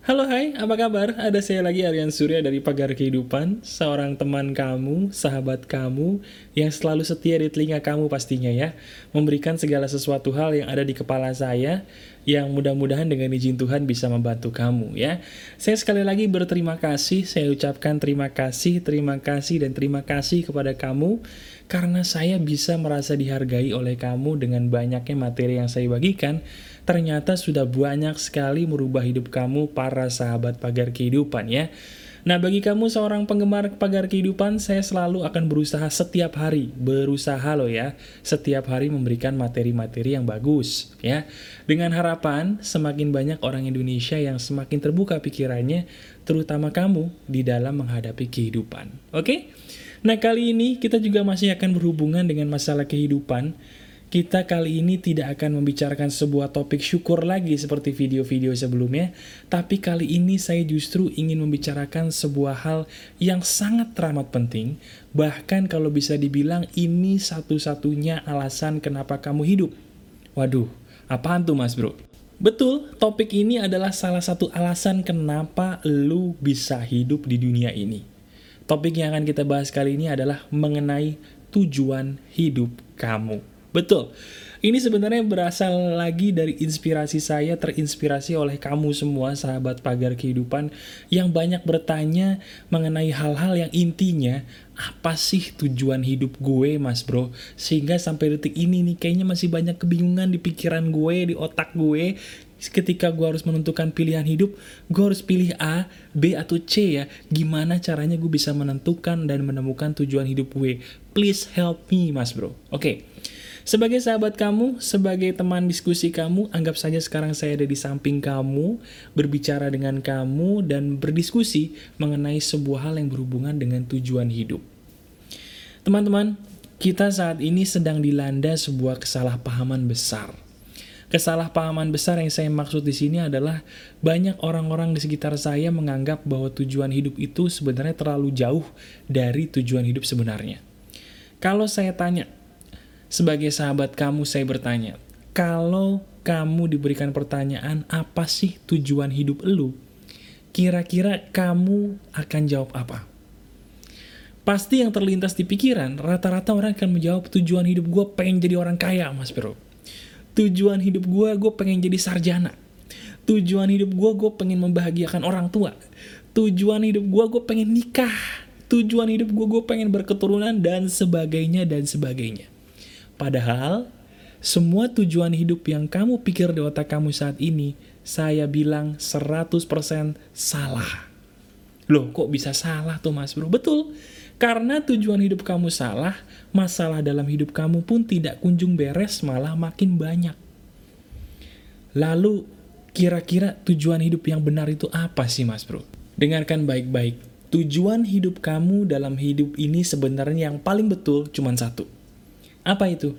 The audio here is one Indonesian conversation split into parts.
Halo hai, apa kabar? Ada saya lagi Aryan Surya dari Pagar Kehidupan, seorang teman kamu, sahabat kamu, yang selalu setia di telinga kamu pastinya ya, memberikan segala sesuatu hal yang ada di kepala saya, yang mudah-mudahan dengan izin Tuhan bisa membantu kamu ya. Saya sekali lagi berterima kasih, saya ucapkan terima kasih, terima kasih, dan terima kasih kepada kamu, karena saya bisa merasa dihargai oleh kamu dengan banyaknya materi yang saya bagikan, ternyata sudah banyak sekali merubah hidup kamu para sahabat pagar kehidupan ya. Nah bagi kamu seorang penggemar pagar kehidupan, saya selalu akan berusaha setiap hari, berusaha loh ya, setiap hari memberikan materi-materi yang bagus ya. Dengan harapan semakin banyak orang Indonesia yang semakin terbuka pikirannya, terutama kamu di dalam menghadapi kehidupan. Oke? Nah kali ini kita juga masih akan berhubungan dengan masalah kehidupan, kita kali ini tidak akan membicarakan sebuah topik syukur lagi seperti video-video sebelumnya, tapi kali ini saya justru ingin membicarakan sebuah hal yang sangat teramat penting, bahkan kalau bisa dibilang ini satu-satunya alasan kenapa kamu hidup. Waduh, apaan tuh mas bro? Betul, topik ini adalah salah satu alasan kenapa lu bisa hidup di dunia ini. Topik yang akan kita bahas kali ini adalah mengenai tujuan hidup kamu. Betul. Ini sebenarnya berasal lagi dari inspirasi saya, terinspirasi oleh kamu semua, sahabat pagar kehidupan, yang banyak bertanya mengenai hal-hal yang intinya, apa sih tujuan hidup gue, mas bro? Sehingga sampai detik ini nih, kayaknya masih banyak kebingungan di pikiran gue, di otak gue, ketika gue harus menentukan pilihan hidup, gue harus pilih A, B, atau C ya. Gimana caranya gue bisa menentukan dan menemukan tujuan hidup gue? Please help me, mas bro. Oke. Okay. Sebagai sahabat kamu, sebagai teman diskusi kamu, anggap saja sekarang saya ada di samping kamu, berbicara dengan kamu, dan berdiskusi mengenai sebuah hal yang berhubungan dengan tujuan hidup. Teman-teman, kita saat ini sedang dilanda sebuah kesalahpahaman besar. Kesalahpahaman besar yang saya maksud di sini adalah banyak orang-orang di sekitar saya menganggap bahwa tujuan hidup itu sebenarnya terlalu jauh dari tujuan hidup sebenarnya. Kalau saya tanya, sebagai sahabat kamu, saya bertanya, kalau kamu diberikan pertanyaan, apa sih tujuan hidup lu? Kira-kira kamu akan jawab apa? Pasti yang terlintas di pikiran, rata-rata orang akan menjawab tujuan hidup gue pengen jadi orang kaya, mas bro. Tujuan hidup gue, gue pengen jadi sarjana. Tujuan hidup gue, gue pengen membahagiakan orang tua. Tujuan hidup gue, gue pengen nikah. Tujuan hidup gue, gue pengen berketurunan, dan sebagainya, dan sebagainya. Padahal, semua tujuan hidup yang kamu pikir di otak kamu saat ini, saya bilang 100% salah. Loh, kok bisa salah tuh mas bro? Betul, karena tujuan hidup kamu salah, masalah dalam hidup kamu pun tidak kunjung beres, malah makin banyak. Lalu, kira-kira tujuan hidup yang benar itu apa sih mas bro? Dengarkan baik-baik, tujuan hidup kamu dalam hidup ini sebenarnya yang paling betul cuma satu apa itu?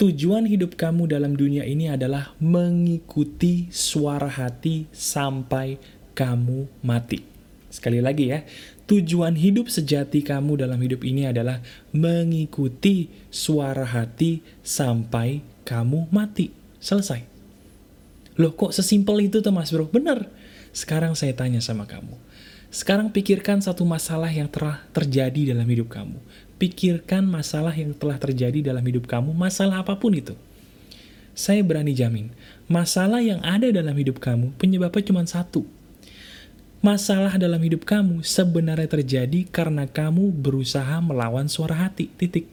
Tujuan hidup kamu dalam dunia ini adalah mengikuti suara hati sampai kamu mati. Sekali lagi ya, tujuan hidup sejati kamu dalam hidup ini adalah mengikuti suara hati sampai kamu mati. Selesai. Loh kok sesimpel itu tuh mas bro? Bener. Sekarang saya tanya sama kamu. Sekarang pikirkan satu masalah yang telah terjadi dalam hidup kamu pikirkan masalah yang telah terjadi dalam hidup kamu, masalah apa pun itu. Saya berani jamin, masalah yang ada dalam hidup kamu penyebabnya cuma satu. Masalah dalam hidup kamu sebenarnya terjadi karena kamu berusaha melawan suara hati, titik.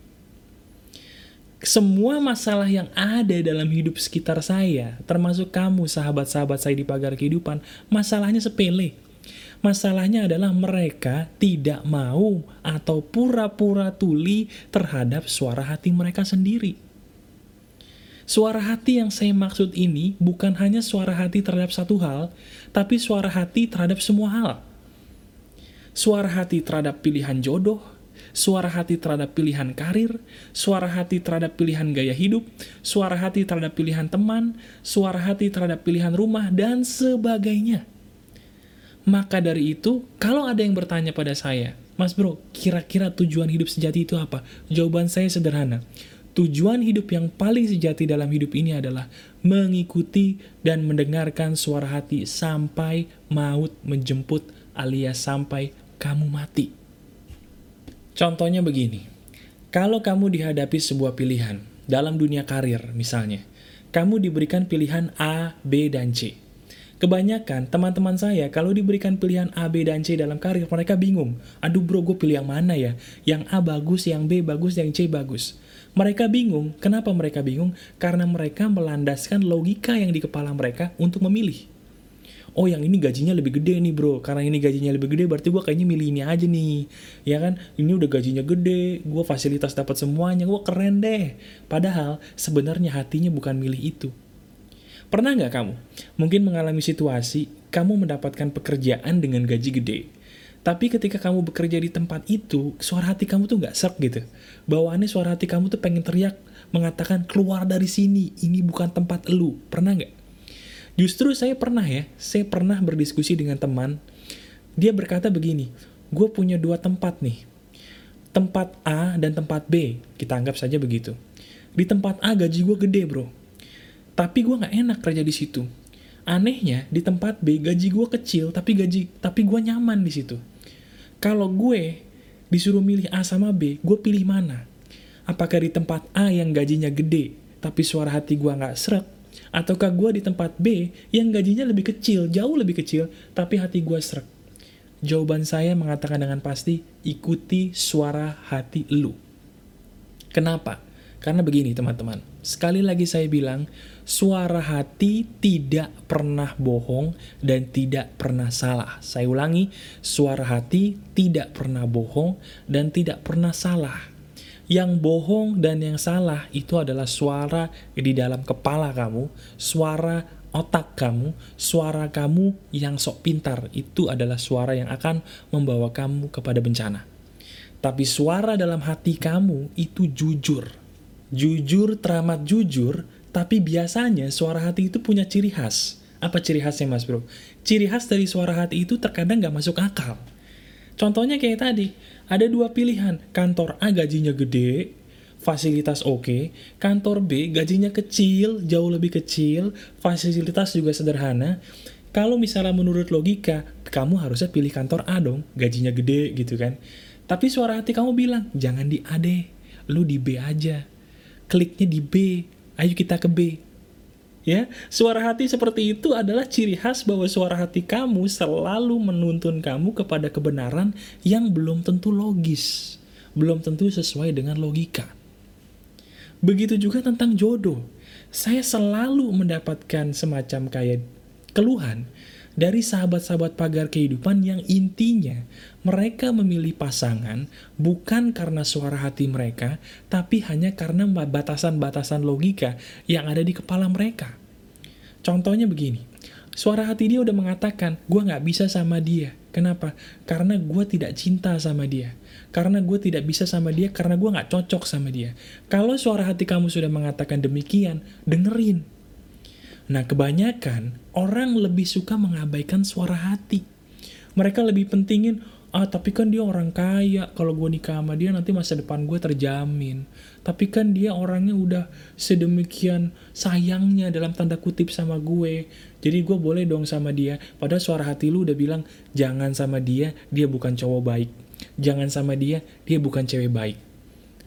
Semua masalah yang ada dalam hidup sekitar saya, termasuk kamu, sahabat-sahabat saya di pagar kehidupan, masalahnya sepele Masalahnya adalah mereka tidak mau atau pura-pura tuli terhadap suara hati mereka sendiri. Suara hati yang saya maksud ini bukan hanya suara hati terhadap satu hal, tapi suara hati terhadap semua hal. Suara hati terhadap pilihan jodoh, suara hati terhadap pilihan karir, suara hati terhadap pilihan gaya hidup, suara hati terhadap pilihan teman, suara hati terhadap pilihan rumah, dan sebagainya. Maka dari itu, kalau ada yang bertanya pada saya, Mas bro, kira-kira tujuan hidup sejati itu apa? Jawaban saya sederhana. Tujuan hidup yang paling sejati dalam hidup ini adalah mengikuti dan mendengarkan suara hati sampai maut menjemput alias sampai kamu mati. Contohnya begini, kalau kamu dihadapi sebuah pilihan dalam dunia karir misalnya, kamu diberikan pilihan A, B, dan C. Kebanyakan teman-teman saya kalau diberikan pilihan A, B, dan C dalam karir, mereka bingung. Aduh bro, gue pilih yang mana ya? Yang A bagus, yang B bagus, yang C bagus. Mereka bingung. Kenapa mereka bingung? Karena mereka melandaskan logika yang di kepala mereka untuk memilih. Oh yang ini gajinya lebih gede nih bro Karena ini gajinya lebih gede berarti gue kayaknya milih ini aja nih Ya kan ini udah gajinya gede Gue fasilitas dapat semuanya Gue keren deh Padahal sebenarnya hatinya bukan milih itu Pernah nggak kamu? Mungkin mengalami situasi Kamu mendapatkan pekerjaan dengan gaji gede tapi ketika kamu bekerja di tempat itu, suara hati kamu tuh gak serk gitu. Bawaannya suara hati kamu tuh pengen teriak, mengatakan keluar dari sini, ini bukan tempat elu. Pernah gak? Justru saya pernah ya, saya pernah berdiskusi dengan teman, dia berkata begini, gue punya dua tempat nih, tempat A dan tempat B, kita anggap saja begitu. Di tempat A gaji gue gede bro, tapi gue gak enak kerja di situ. Anehnya di tempat B gaji gue kecil tapi gaji tapi gue nyaman di situ. Kalau gue disuruh milih A sama B, gue pilih mana? Apakah di tempat A yang gajinya gede tapi suara hati gue nggak seret? Ataukah gue di tempat B yang gajinya lebih kecil, jauh lebih kecil, tapi hati gue seret? Jawaban saya mengatakan dengan pasti, ikuti suara hati lu. Kenapa? Karena begini teman-teman, sekali lagi saya bilang, suara hati tidak pernah bohong dan tidak pernah salah. Saya ulangi, suara hati tidak pernah bohong dan tidak pernah salah. Yang bohong dan yang salah itu adalah suara di dalam kepala kamu, suara otak kamu, suara kamu yang sok pintar. Itu adalah suara yang akan membawa kamu kepada bencana. Tapi suara dalam hati kamu itu jujur jujur teramat jujur, tapi biasanya suara hati itu punya ciri khas. Apa ciri khasnya mas bro? Ciri khas dari suara hati itu terkadang nggak masuk akal. Contohnya kayak tadi, ada dua pilihan, kantor A gajinya gede, fasilitas oke, okay. kantor B gajinya kecil, jauh lebih kecil, fasilitas juga sederhana. Kalau misalnya menurut logika, kamu harusnya pilih kantor A dong, gajinya gede gitu kan. Tapi suara hati kamu bilang, jangan di A deh, lu di B aja kliknya di B, ayo kita ke B. Ya, suara hati seperti itu adalah ciri khas bahwa suara hati kamu selalu menuntun kamu kepada kebenaran yang belum tentu logis, belum tentu sesuai dengan logika. Begitu juga tentang jodoh. Saya selalu mendapatkan semacam kayak keluhan dari sahabat-sahabat pagar kehidupan yang intinya mereka memilih pasangan bukan karena suara hati mereka, tapi hanya karena batasan-batasan logika yang ada di kepala mereka. Contohnya begini, suara hati dia udah mengatakan, gue gak bisa sama dia. Kenapa? Karena gue tidak cinta sama dia. Karena gue tidak bisa sama dia, karena gue gak cocok sama dia. Kalau suara hati kamu sudah mengatakan demikian, dengerin Nah, kebanyakan orang lebih suka mengabaikan suara hati. Mereka lebih pentingin, ah tapi kan dia orang kaya, kalau gue nikah sama dia nanti masa depan gue terjamin. Tapi kan dia orangnya udah sedemikian sayangnya dalam tanda kutip sama gue. Jadi gue boleh dong sama dia. Padahal suara hati lu udah bilang, jangan sama dia, dia bukan cowok baik. Jangan sama dia, dia bukan cewek baik.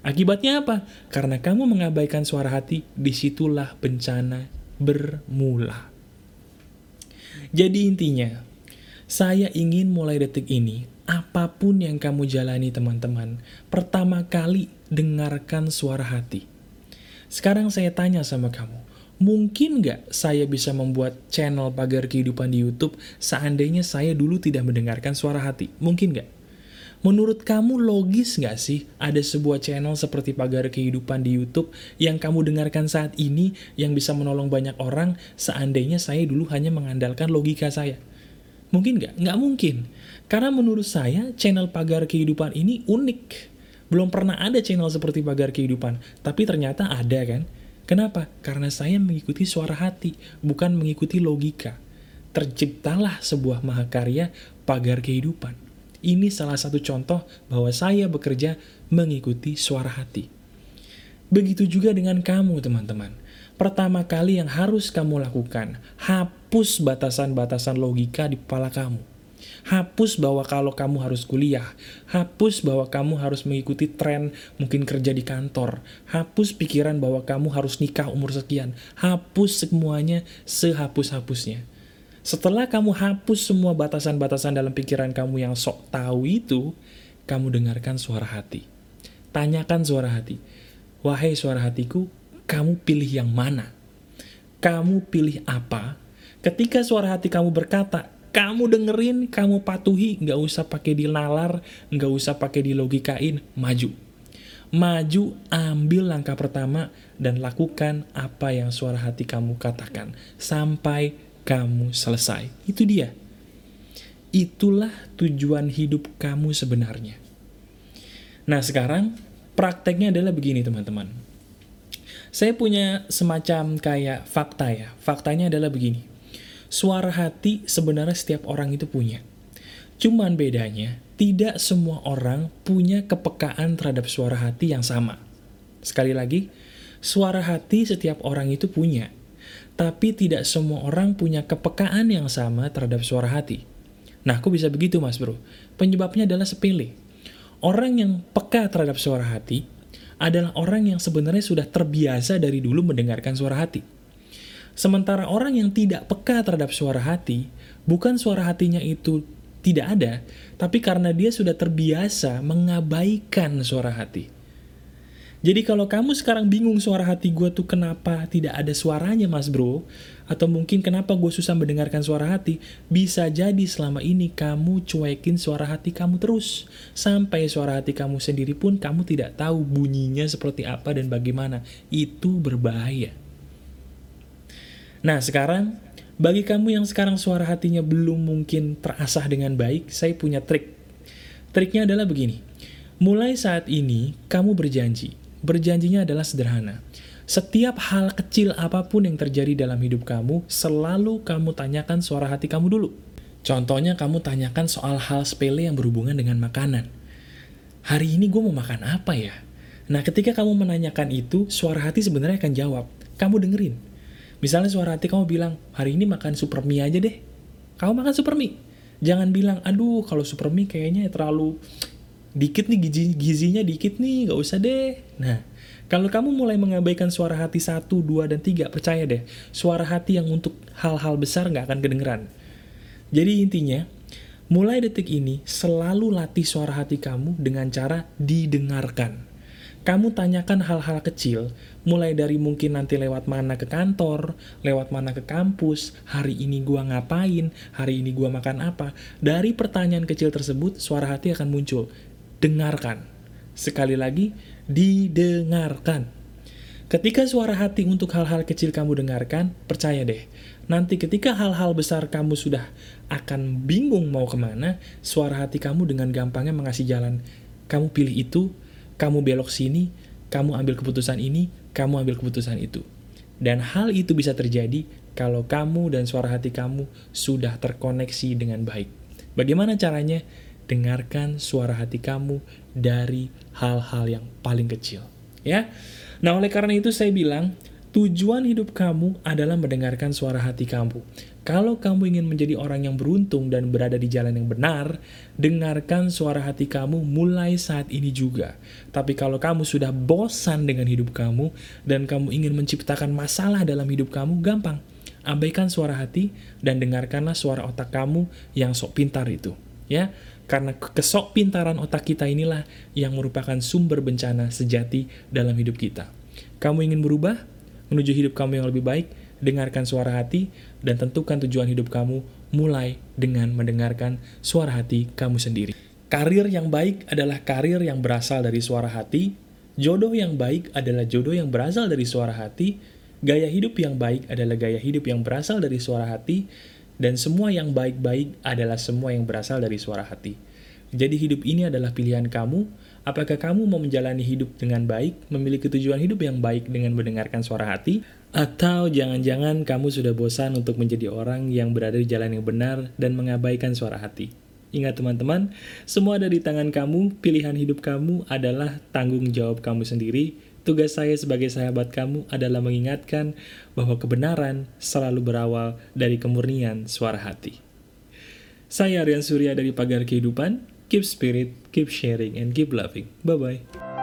Akibatnya apa? Karena kamu mengabaikan suara hati, di situlah bencana bermula. Jadi intinya, saya ingin mulai detik ini, apa pun yang kamu jalani teman-teman, pertama kali dengarkan suara hati. Sekarang saya tanya sama kamu, mungkin nggak saya bisa membuat channel pagar kehidupan di Youtube seandainya saya dulu tidak mendengarkan suara hati? Mungkin nggak? Menurut kamu logis nggak sih ada sebuah channel seperti Pagar Kehidupan di Youtube yang kamu dengarkan saat ini yang bisa menolong banyak orang seandainya saya dulu hanya mengandalkan logika saya? Mungkin nggak? Nggak mungkin. Karena menurut saya channel Pagar Kehidupan ini unik. Belum pernah ada channel seperti Pagar Kehidupan, tapi ternyata ada kan? Kenapa? Karena saya mengikuti suara hati, bukan mengikuti logika. Terciptalah sebuah mahakarya Pagar Kehidupan. Ini salah satu contoh bahwa saya bekerja mengikuti suara hati. Begitu juga dengan kamu, teman-teman. Pertama kali yang harus kamu lakukan, hapus batasan-batasan logika di kepala kamu. Hapus bahwa kalau kamu harus kuliah, hapus bahwa kamu harus mengikuti tren mungkin kerja di kantor, hapus pikiran bahwa kamu harus nikah umur sekian, hapus semuanya sehapus-hapusnya. Setelah kamu hapus semua batasan-batasan dalam pikiran kamu yang sok tahu itu, kamu dengarkan suara hati. Tanyakan suara hati, Wahai suara hatiku, kamu pilih yang mana? Kamu pilih apa? Ketika suara hati kamu berkata, kamu dengerin, kamu patuhi, nggak usah pakai dinalar, nggak usah pakai dilogikain, maju. Maju, ambil langkah pertama, dan lakukan apa yang suara hati kamu katakan, sampai kamu selesai. Itu dia. Itulah tujuan hidup kamu sebenarnya. Nah sekarang, prakteknya adalah begini teman-teman. Saya punya semacam kayak fakta ya. Faktanya adalah begini. Suara hati sebenarnya setiap orang itu punya. Cuman bedanya, tidak semua orang punya kepekaan terhadap suara hati yang sama. Sekali lagi, suara hati setiap orang itu punya. Tapi tidak semua orang punya kepekaan yang sama terhadap suara hati. Nah, aku bisa begitu mas bro? Penyebabnya adalah sepele. Orang yang peka terhadap suara hati adalah orang yang sebenarnya sudah terbiasa dari dulu mendengarkan suara hati. Sementara orang yang tidak peka terhadap suara hati, bukan suara hatinya itu tidak ada, tapi karena dia sudah terbiasa mengabaikan suara hati. Jadi kalau kamu sekarang bingung suara hati gue tuh kenapa tidak ada suaranya mas bro, atau mungkin kenapa gue susah mendengarkan suara hati, bisa jadi selama ini kamu cuekin suara hati kamu terus. Sampai suara hati kamu sendiri pun kamu tidak tahu bunyinya seperti apa dan bagaimana. Itu berbahaya. Nah sekarang, bagi kamu yang sekarang suara hatinya belum mungkin terasah dengan baik, saya punya trik. Triknya adalah begini, mulai saat ini kamu berjanji, Berjanjinya adalah sederhana. Setiap hal kecil apa pun yang terjadi dalam hidup kamu, selalu kamu tanyakan suara hati kamu dulu. Contohnya kamu tanyakan soal hal sepele yang berhubungan dengan makanan. Hari ini gue mau makan apa ya? Nah ketika kamu menanyakan itu, suara hati sebenarnya akan jawab. Kamu dengerin. Misalnya suara hati kamu bilang, hari ini makan super mie aja deh. Kamu makan super mie. Jangan bilang, aduh kalau super mie kayaknya terlalu dikit nih gizi, gizinya dikit nih, gak usah deh. Nah, kalau kamu mulai mengabaikan suara hati satu, dua, dan tiga, percaya deh, suara hati yang untuk hal-hal besar gak akan kedengeran. Jadi intinya, mulai detik ini, selalu latih suara hati kamu dengan cara didengarkan. Kamu tanyakan hal-hal kecil, mulai dari mungkin nanti lewat mana ke kantor, lewat mana ke kampus, hari ini gua ngapain, hari ini gua makan apa. Dari pertanyaan kecil tersebut, suara hati akan muncul dengarkan. Sekali lagi, didengarkan. Ketika suara hati untuk hal-hal kecil kamu dengarkan, percaya deh, nanti ketika hal-hal besar kamu sudah akan bingung mau ke mana, suara hati kamu dengan gampangnya mengasih jalan. Kamu pilih itu, kamu belok sini, kamu ambil keputusan ini, kamu ambil keputusan itu. Dan hal itu bisa terjadi kalau kamu dan suara hati kamu sudah terkoneksi dengan baik. Bagaimana caranya? Dengarkan suara hati kamu dari hal-hal yang paling kecil. Ya, Nah oleh karena itu saya bilang, tujuan hidup kamu adalah mendengarkan suara hati kamu. Kalau kamu ingin menjadi orang yang beruntung dan berada di jalan yang benar, dengarkan suara hati kamu mulai saat ini juga. Tapi kalau kamu sudah bosan dengan hidup kamu, dan kamu ingin menciptakan masalah dalam hidup kamu, gampang. Abaikan suara hati dan dengarkanlah suara otak kamu yang sok pintar itu. Ya, karena kesok pintaran otak kita inilah yang merupakan sumber bencana sejati dalam hidup kita. Kamu ingin berubah, menuju hidup kamu yang lebih baik, dengarkan suara hati, dan tentukan tujuan hidup kamu mulai dengan mendengarkan suara hati kamu sendiri. Karir yang baik adalah karir yang berasal dari suara hati, jodoh yang baik adalah jodoh yang berasal dari suara hati, gaya hidup yang baik adalah gaya hidup yang berasal dari suara hati, dan semua yang baik-baik adalah semua yang berasal dari suara hati. Jadi hidup ini adalah pilihan kamu, apakah kamu mau menjalani hidup dengan baik, memiliki tujuan hidup yang baik dengan mendengarkan suara hati, atau jangan-jangan kamu sudah bosan untuk menjadi orang yang berada di jalan yang benar dan mengabaikan suara hati. Ingat teman-teman, semua ada di tangan kamu, pilihan hidup kamu adalah tanggung jawab kamu sendiri, Tugas saya sebagai sahabat kamu adalah mengingatkan bahwa kebenaran selalu berawal dari kemurnian suara hati. Saya Aryan Surya dari Pagar Kehidupan. Keep spirit, keep sharing, and keep loving. Bye-bye.